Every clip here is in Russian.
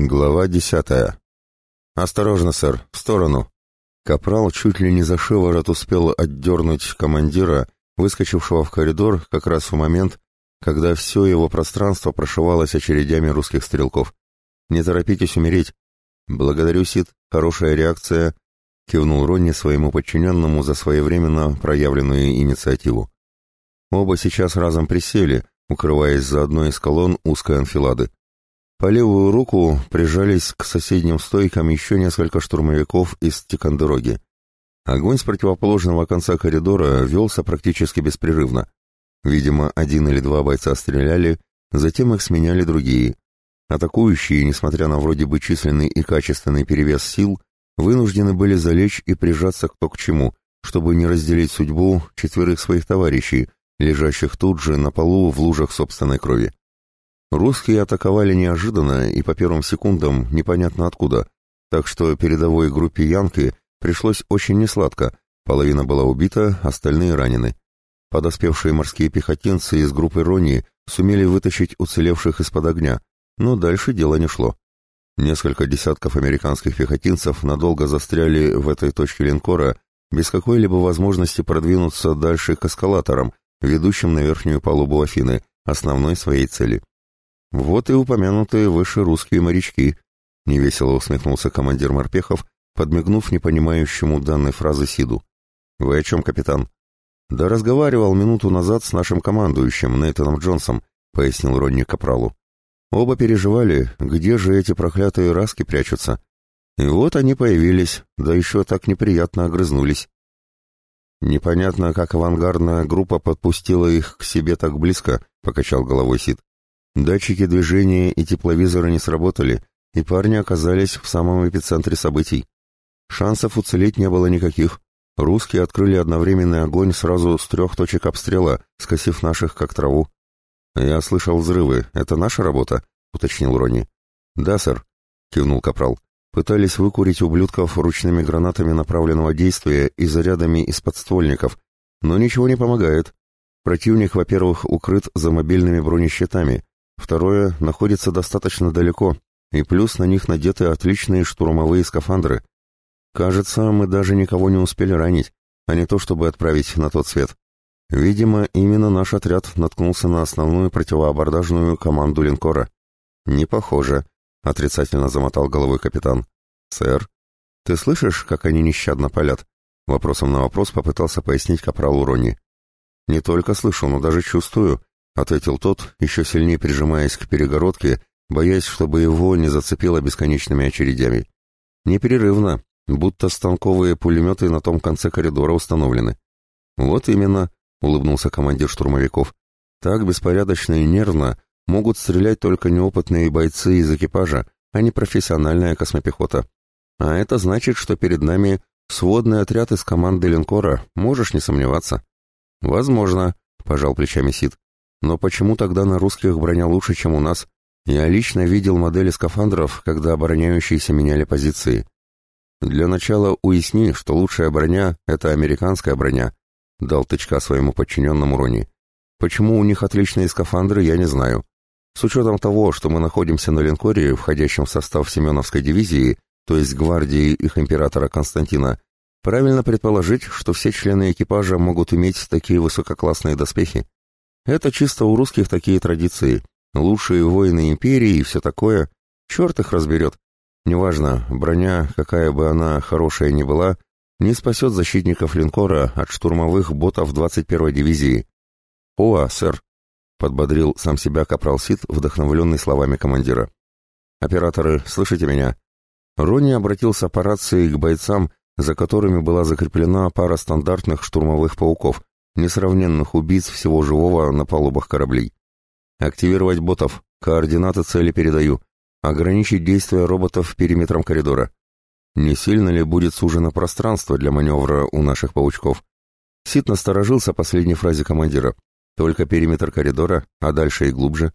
Глава десятая. «Осторожно, сэр, в сторону!» Капрал чуть ли не за шиворот успел отдернуть командира, выскочившего в коридор как раз в момент, когда все его пространство прошивалось очередями русских стрелков. «Не торопитесь умереть!» «Благодарю, Сид, хорошая реакция», — кивнул Ронни своему подчиненному за своевременно проявленную инициативу. Оба сейчас разом присели, укрываясь за одной из колонн узкой анфилады. По левую руку прижались к соседним стойкам еще несколько штурмовиков из Тикандероги. Огонь с противоположного конца коридора велся практически беспрерывно. Видимо, один или два бойца стреляли, затем их сменяли другие. Атакующие, несмотря на вроде бы численный и качественный перевес сил, вынуждены были залечь и прижаться кто к чему, чтобы не разделить судьбу четверых своих товарищей, лежащих тут же на полу в лужах собственной крови. Русские атаковали неожиданно и по первым секундам непонятно откуда, так что передовой группе Янки пришлось очень несладко, половина была убита, остальные ранены. Подоспевшие морские пехотинцы из группы Рони сумели вытащить уцелевших из-под огня, но дальше дело не шло. Несколько десятков американских пехотинцев надолго застряли в этой точке линкора без какой-либо возможности продвинуться дальше к эскалаторам, ведущим на верхнюю палубу Афины, основной своей цели. Вот и упомянутые выше русские морячки, невесело усмехнулся командир морпехов, подмигнув непонимающему данной фразы Сиду. Вы о чем, капитан? Да разговаривал минуту назад с нашим командующим, Нейтаном Джонсом, пояснил Ронни Капралу. Оба переживали, где же эти проклятые раски прячутся. И вот они появились, да еще так неприятно огрызнулись. Непонятно, как авангардная группа подпустила их к себе так близко, покачал головой Сид. Датчики движения и тепловизоры не сработали, и парни оказались в самом эпицентре событий. Шансов уцелеть не было никаких. Русские открыли одновременный огонь сразу с трех точек обстрела, скосив наших как траву. «Я слышал взрывы. Это наша работа?» — уточнил Ронни. «Да, сэр», — кивнул Капрал. «Пытались выкурить ублюдков ручными гранатами направленного действия и зарядами из подствольников, но ничего не помогает. Противник, во-первых, укрыт за мобильными бронещитами, Второе находится достаточно далеко, и плюс на них надеты отличные штурмовые скафандры. Кажется, мы даже никого не успели ранить, а не то чтобы отправить на тот свет. Видимо, именно наш отряд наткнулся на основную противоабордажную команду линкора. Не похоже, отрицательно замотал головой капитан. Сэр, ты слышишь, как они нещадно палят? Вопросом на вопрос попытался пояснить капралу Ронни. Не только слышу, но даже чувствую, ответил тот, еще сильнее прижимаясь к перегородке, боясь, чтобы его не зацепило бесконечными очередями. Непрерывно, будто станковые пулеметы на том конце коридора установлены. Вот именно, улыбнулся командир штурмовиков. Так беспорядочно и нервно могут стрелять только неопытные бойцы из экипажа, а не профессиональная космопехота. А это значит, что перед нами сводный отряд из команды линкора, можешь не сомневаться. Возможно, пожал плечами Сид. Но почему тогда на русских броня лучше, чем у нас? Я лично видел модели скафандров, когда обороняющиеся меняли позиции. Для начала уясни, что лучшая броня — это американская броня, дал тычка своему подчиненному Рони. Почему у них отличные скафандры, я не знаю. С учетом того, что мы находимся на линкоре, входящем в состав Семеновской дивизии, то есть гвардии их императора Константина, правильно предположить, что все члены экипажа могут иметь такие высококлассные доспехи. Это чисто у русских такие традиции. Лучшие воины империи и все такое. Черт их разберет. Неважно, броня, какая бы она хорошая ни была, не спасет защитников линкора от штурмовых ботов 21-й дивизии. «О, сэр!» — подбодрил сам себя капрал Сид, вдохновленный словами командира. «Операторы, слышите меня?» Ронни обратился по рации к бойцам, за которыми была закреплена пара стандартных штурмовых пауков, несравненных убийц всего живого на палубах кораблей. Активировать ботов, координаты цели передаю, ограничить действия роботов периметром коридора. Не сильно ли будет сужено пространство для маневра у наших паучков? Сит насторожился последней фразе командира. Только периметр коридора, а дальше и глубже.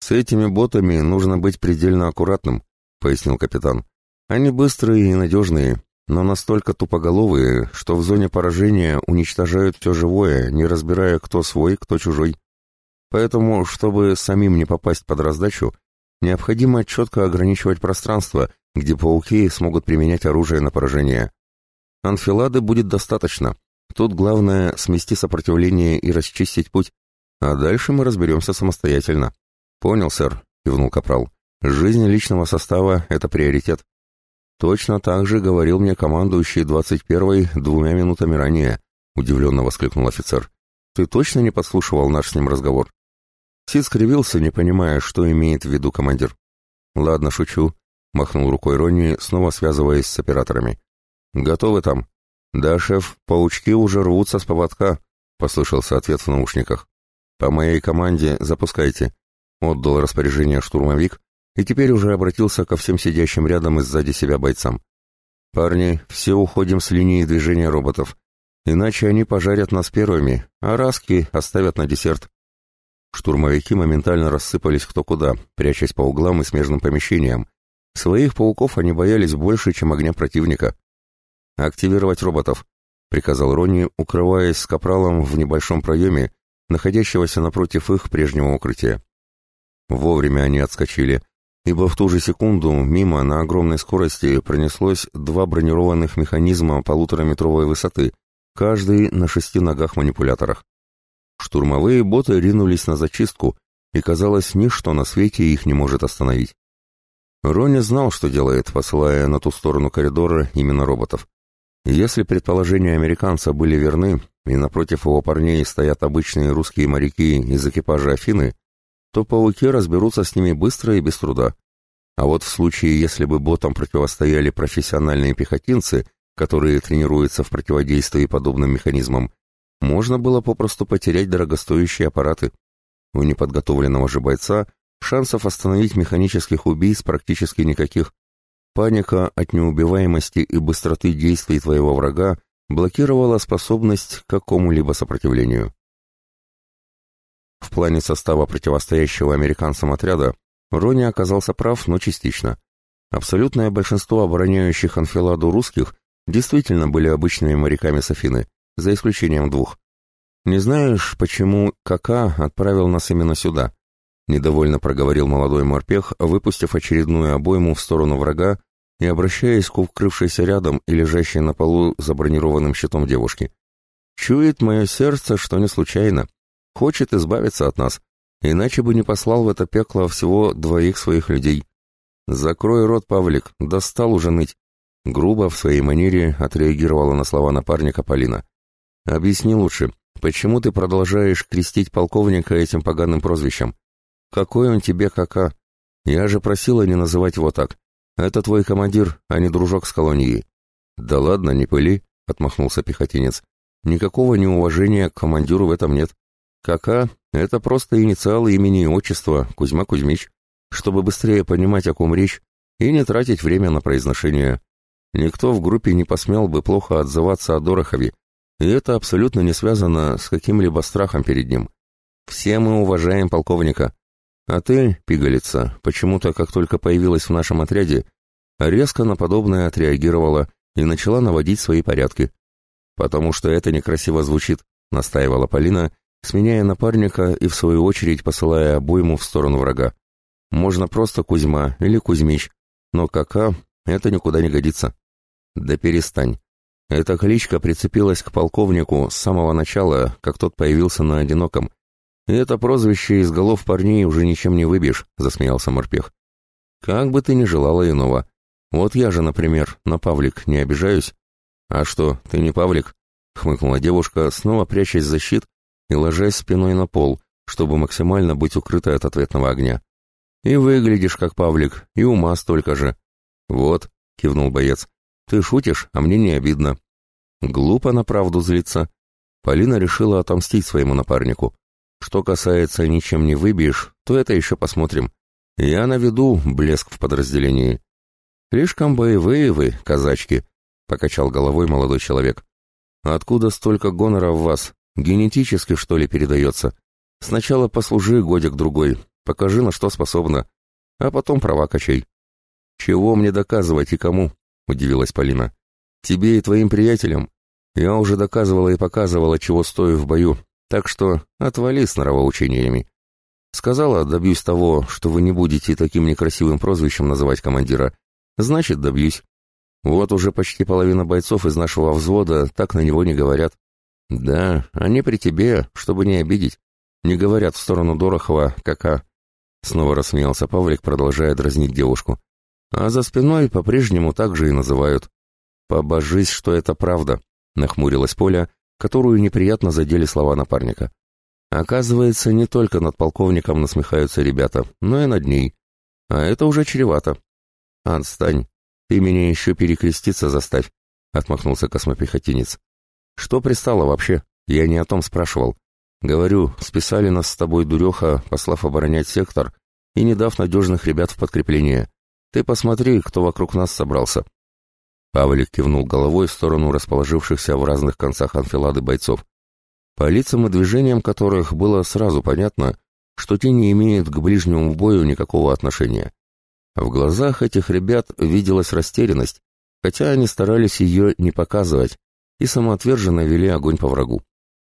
С этими ботами нужно быть предельно аккуратным, пояснил капитан. Они быстрые и надежные, но настолько тупоголовые, что в зоне поражения уничтожают все живое, не разбирая, кто свой, кто чужой. Поэтому, чтобы самим не попасть под раздачу, Необходимо четко ограничивать пространство, где пауки смогут применять оружие на поражение. Анфилады будет достаточно. Тут главное смести сопротивление и расчистить путь, а дальше мы разберемся самостоятельно. Понял, сэр, кивнул Капрал. Жизнь личного состава — это приоритет. Точно так же говорил мне командующий 21-й двумя минутами ранее, удивленно воскликнул офицер. Ты точно не подслушивал наш с ним разговор? Сид скривился, не понимая, что имеет в виду командир. «Ладно, шучу», — махнул рукой Ронни, снова связываясь с операторами. «Готовы там?» «Да, шеф, паучки уже рвутся с поводка», — послышался ответ в наушниках. «По моей команде запускайте», — отдал распоряжение штурмовик и теперь уже обратился ко всем сидящим рядом и сзади себя бойцам. «Парни, все уходим с линии движения роботов, иначе они пожарят нас первыми, а раски оставят на десерт». Штурмовики моментально рассыпались кто куда, прячась по углам и смежным помещениям. Своих пауков они боялись больше, чем огня противника. «Активировать роботов», — приказал Ронни, укрываясь с капралом в небольшом проеме, находящегося напротив их прежнего укрытия. Вовремя они отскочили, ибо в ту же секунду мимо на огромной скорости пронеслось два бронированных механизма полутораметровой высоты, каждый на шести ногах-манипуляторах. Штурмовые боты ринулись на зачистку, и, казалось, ничто на свете их не может остановить. Рони знал, что делает, посылая на ту сторону коридора именно роботов. Если предположения американца были верны, и напротив его парней стоят обычные русские моряки из экипажа Афины, то пауки разберутся с ними быстро и без труда. А вот в случае, если бы ботам противостояли профессиональные пехотинцы, которые тренируются в противодействии подобным механизмам, можно было попросту потерять дорогостоящие аппараты. У неподготовленного же бойца шансов остановить механических убийц практически никаких. Паника от неубиваемости и быстроты действий твоего врага блокировала способность к какому-либо сопротивлению. В плане состава противостоящего американцам отряда Рони оказался прав, но частично. Абсолютное большинство обороняющих анфиладу русских действительно были обычными моряками Софины, за исключением двух. «Не знаешь, почему Кака отправил нас именно сюда?» Недовольно проговорил молодой морпех, выпустив очередную обойму в сторону врага и обращаясь к укрывшейся рядом и лежащей на полу за бронированным щитом девушки. «Чует мое сердце, что не случайно. Хочет избавиться от нас, иначе бы не послал в это пекло всего двоих своих людей. Закрой рот, Павлик, достал уже ныть». Грубо в своей манере отреагировала на слова напарника Полина. «Объясни лучше, почему ты продолжаешь крестить полковника этим поганым прозвищем? Какой он тебе кака? Я же просила не называть его так. Это твой командир, а не дружок с колонии». «Да ладно, не пыли», — отмахнулся пехотинец. «Никакого неуважения к командиру в этом нет. Кака — это просто инициалы имени и отчества Кузьма Кузьмич, чтобы быстрее понимать, о ком речь, и не тратить время на произношение. Никто в группе не посмел бы плохо отзываться о Дорохове, и это абсолютно не связано с каким-либо страхом перед ним. Все мы уважаем полковника. А ты, пигалица, почему-то, как только появилась в нашем отряде, резко на подобное отреагировала и начала наводить свои порядки. Потому что это некрасиво звучит, настаивала Полина, сменяя напарника и в свою очередь посылая обойму в сторону врага. Можно просто Кузьма или Кузьмич, но кака это никуда не годится. Да перестань. Эта кличка прицепилась к полковнику с самого начала, как тот появился на одиноком. И это прозвище из голов парней уже ничем не выбьешь, засмеялся морпех. Как бы ты ни желала иного. Вот я же, например, на Павлик не обижаюсь. А что, ты не Павлик? Хмыкнула девушка, снова прячась за щит и ложась спиной на пол, чтобы максимально быть укрытой от ответного огня. И выглядишь как Павлик, и ума столько же. Вот, кивнул боец, ты шутишь, а мне не обидно. Глупо на правду злиться. Полина решила отомстить своему напарнику. Что касается «ничем не выбьешь», то это еще посмотрим. Я наведу блеск в подразделении. Слишком боевые вы, казачки, покачал головой молодой человек. Откуда столько гонора в вас? Генетически, что ли, передается? Сначала послужи годик-другой, покажи, на что способна, а потом права качай. Чего мне доказывать и кому? — удивилась Полина. «Тебе и твоим приятелям я уже доказывала и показывала, чего стою в бою, так что отвали с норовоучениями. Сказала, добьюсь того, что вы не будете таким некрасивым прозвищем называть командира. Значит, добьюсь. Вот уже почти половина бойцов из нашего взвода так на него не говорят. Да, они при тебе, чтобы не обидеть. Не говорят в сторону Дорохова «кака». Снова рассмеялся Павлик, продолжая дразнить девушку. А за спиной по-прежнему так же и называют. «Побожись, что это правда», — нахмурилась Поля, которую неприятно задели слова напарника. Оказывается, не только над полковником насмехаются ребята, но и над ней. А это уже чревато. «Отстань, ты меня еще перекреститься заставь», — отмахнулся космопехотинец. «Что пристало вообще? Я не о том спрашивал. Говорю, списали нас с тобой, дуреха, послав оборонять сектор и не дав надежных ребят в подкрепление. Ты посмотри, кто вокруг нас собрался». Павлик кивнул головой в сторону расположившихся в разных концах анфилады бойцов по лицам и движениям которых было сразу понятно, что те не имеют к ближнему бою никакого отношения. В глазах этих ребят виделась растерянность, хотя они старались ее не показывать и самоотверженно вели огонь по врагу.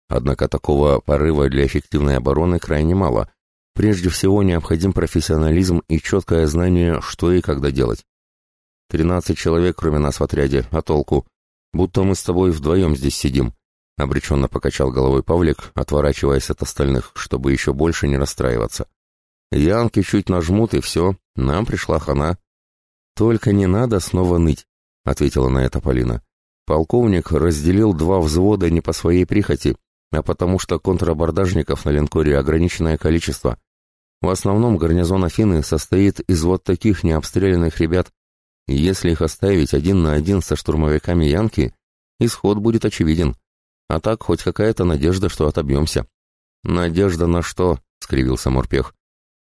Однако такого порыва для эффективной обороны крайне мало. Прежде всего необходим профессионализм и четкое знание, что и когда делать. Тринадцать человек, кроме нас в отряде, а толку? Будто мы с тобой вдвоем здесь сидим, — обреченно покачал головой Павлик, отворачиваясь от остальных, чтобы еще больше не расстраиваться. «Янки чуть нажмут, и все, нам пришла хана». «Только не надо снова ныть», — ответила на это Полина. «Полковник разделил два взвода не по своей прихоти, а потому что контрабордажников на линкоре ограниченное количество. В основном гарнизон Афины состоит из вот таких необстрелянных ребят. Если их оставить один на один со штурмовиками Янки, исход будет очевиден. А так хоть какая-то надежда, что отобьемся. Надежда на что? — скривился Морпех.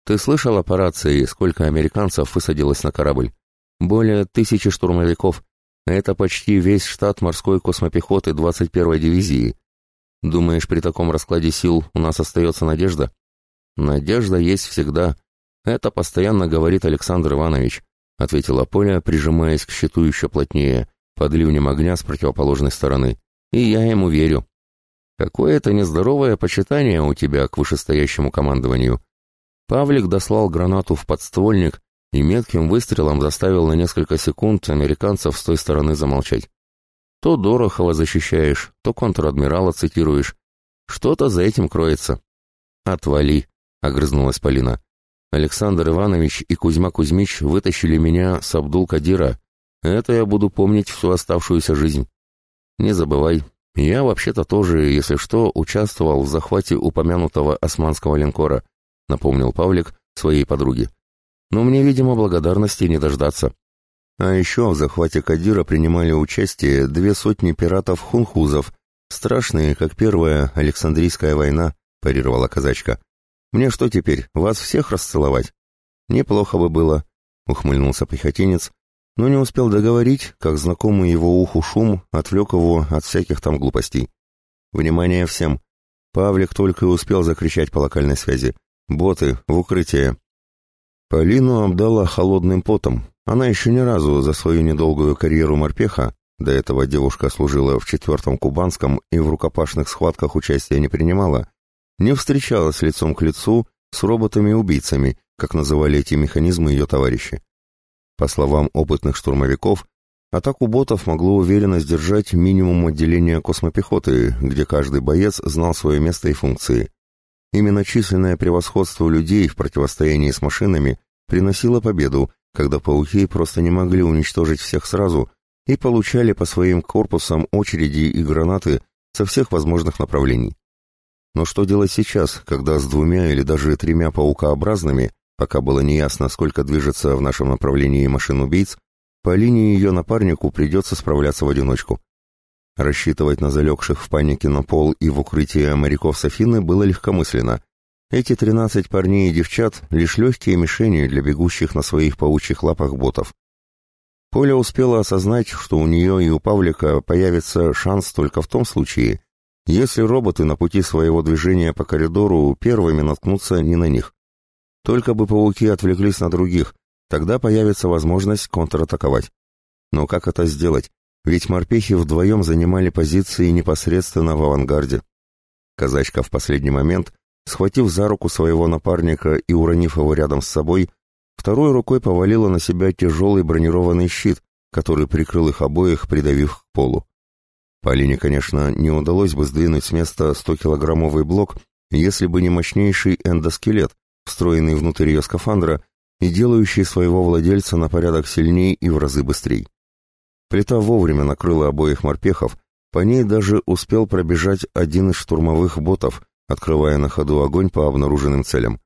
Ты слышал о операции, сколько американцев высадилось на корабль? Более тысячи штурмовиков. Это почти весь штат морской космопехоты 21-й дивизии. Думаешь, при таком раскладе сил у нас остается надежда? Надежда есть всегда. Это постоянно говорит Александр Иванович, ответила Поля, прижимаясь к щиту еще плотнее, под ливнем огня с противоположной стороны. И я ему верю. Какое-то нездоровое почитание у тебя к вышестоящему командованию. Павлик дослал гранату в подствольник и метким выстрелом заставил на несколько секунд американцев с той стороны замолчать. То Дорохова защищаешь, то контр-адмирала цитируешь. Что-то за этим кроется. «Отвали», — огрызнулась Полина. «Александр Иванович и Кузьма Кузьмич вытащили меня с Абдул-Кадира. Это я буду помнить всю оставшуюся жизнь». Не забывай, я вообще-то тоже, если что, участвовал в захвате упомянутого османского линкора, напомнил Павлик своей подруге. Но мне, видимо, благодарности не дождаться. А еще в захвате Кадира принимали участие две сотни пиратов-хунхузов, страшные, как первая Александрийская война, парировала казачка. Мне что теперь, вас всех расцеловать? Неплохо бы было, ухмыльнулся пехотинец, но не успел договорить, как знакомый его уху шум отвлек его от всяких там глупостей. «Внимание всем!» Павлик только и успел закричать по локальной связи. «Боты, в укрытие!» Полину обдала холодным потом. Она еще ни разу за свою недолгую карьеру морпеха, до этого девушка служила в четвертом кубанском и в рукопашных схватках участия не принимала, не встречалась лицом к лицу с роботами-убийцами, как называли эти механизмы ее товарищи. По словам опытных штурмовиков, атаку ботов могло уверенно сдержать минимум отделения космопехоты, где каждый боец знал свое место и функции. Именно численное превосходство людей в противостоянии с машинами приносило победу, когда пауки просто не могли уничтожить всех сразу и получали по своим корпусам очереди и гранаты со всех возможных направлений. Но что делать сейчас, когда с двумя или даже тремя паукообразными Пока было неясно, сколько движется в нашем направлении машин-убийц, по линии ее напарнику придется справляться в одиночку. Рассчитывать на залегших в панике на пол и в укрытие моряков Софины было легкомысленно. Эти тринадцать парней и девчат — лишь легкие мишени для бегущих на своих паучьих лапах ботов. Поля успела осознать, что у нее и у Павлика появится шанс только в том случае, если роботы на пути своего движения по коридору первыми наткнутся не на них. Только бы пауки отвлеклись на других, тогда появится возможность контратаковать. Но как это сделать? Ведь морпехи вдвоем занимали позиции непосредственно в авангарде. Казачка в последний момент схватив за руку своего напарника и уронив его рядом с собой, второй рукой повалила на себя тяжелый бронированный щит, который прикрыл их обоих, придавив к полу. Полине, конечно, не удалось бы сдвинуть с места 100-килограммовый блок, если бы не мощнейший эндоскелет, встроенный внутрь ее скафандра и делающий своего владельца на порядок сильней и в разы быстрей. Плита вовремя накрыла обоих морпехов, по ней даже успел пробежать один из штурмовых ботов, открывая на ходу огонь по обнаруженным целям.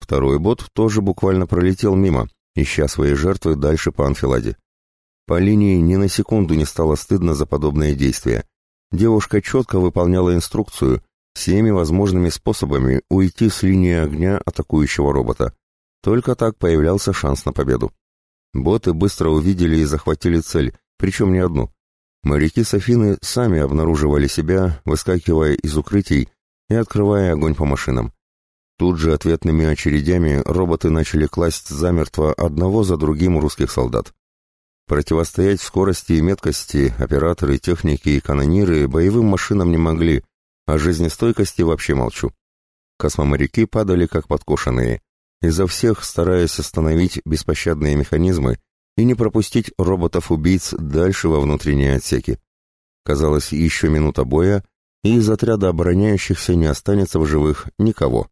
Второй бот тоже буквально пролетел мимо, ища свои жертвы дальше по анфиладе. По линии ни на секунду не стало стыдно за подобные действия. Девушка четко выполняла инструкцию, всеми возможными способами уйти с линии огня атакующего робота. Только так появлялся шанс на победу. Боты быстро увидели и захватили цель, причем не одну. Моряки Софины сами обнаруживали себя, выскакивая из укрытий и открывая огонь по машинам. Тут же ответными очередями роботы начали класть замертво одного за другим русских солдат. Противостоять скорости и меткости операторы, техники и канониры боевым машинам не могли, о жизнестойкости вообще молчу. Космоморяки падали как подкошенные, изо всех стараясь остановить беспощадные механизмы и не пропустить роботов-убийц дальше во внутренние отсеки. Казалось, еще минута боя, и из отряда обороняющихся не останется в живых никого.